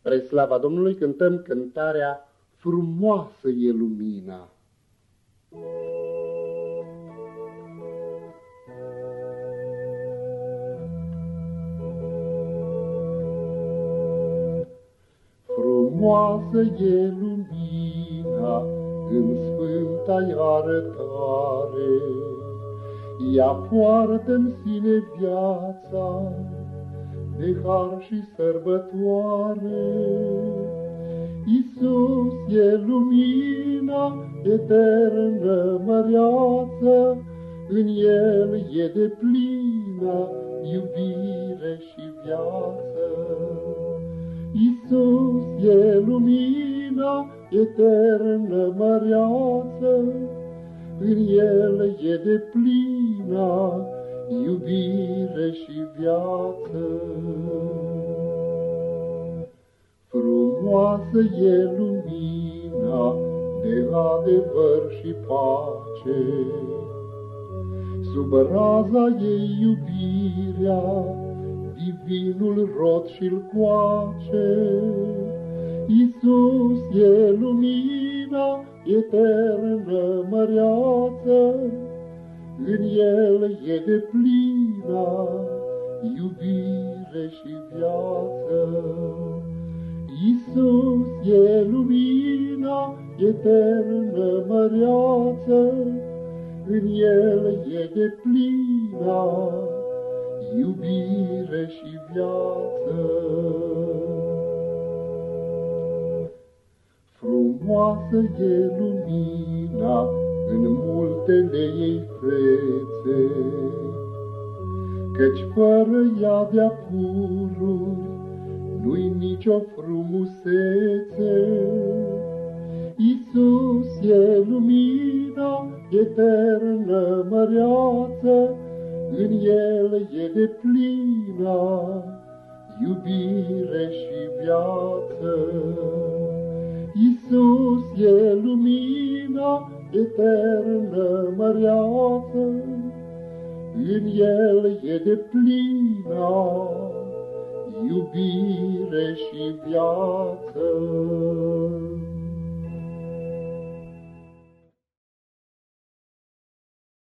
Spre slava Domnului cântăm cântarea Frumoasă e lumina. Frumoasă e lumina în sfânta arătare, ea poartă în sine viața, de har și sărbătoare. Iisus e lumina eternă măreață, în El e de plină iubire și viață. Iisus e lumina eternă măreață, în El e de plină iubire și viață. Frumoasă e lumina de adevăr și pace, Sub raza ei iubirea, divinul rod și-l coace. Iisus e lumina eternă măreață, în el e de plină iubire și viață. Iisus e lumina eternă măreață, în el e de plină iubire și viață. Frumoasă e lumina în multele ei fețe, Căci fără ea de-a pururi nu-i nicio frumusețe. Iisus e lumina eternă măreață, În El e de plină iubire și viață. Iisus e lumina eternă măreață, în el e de plină iubire și viață.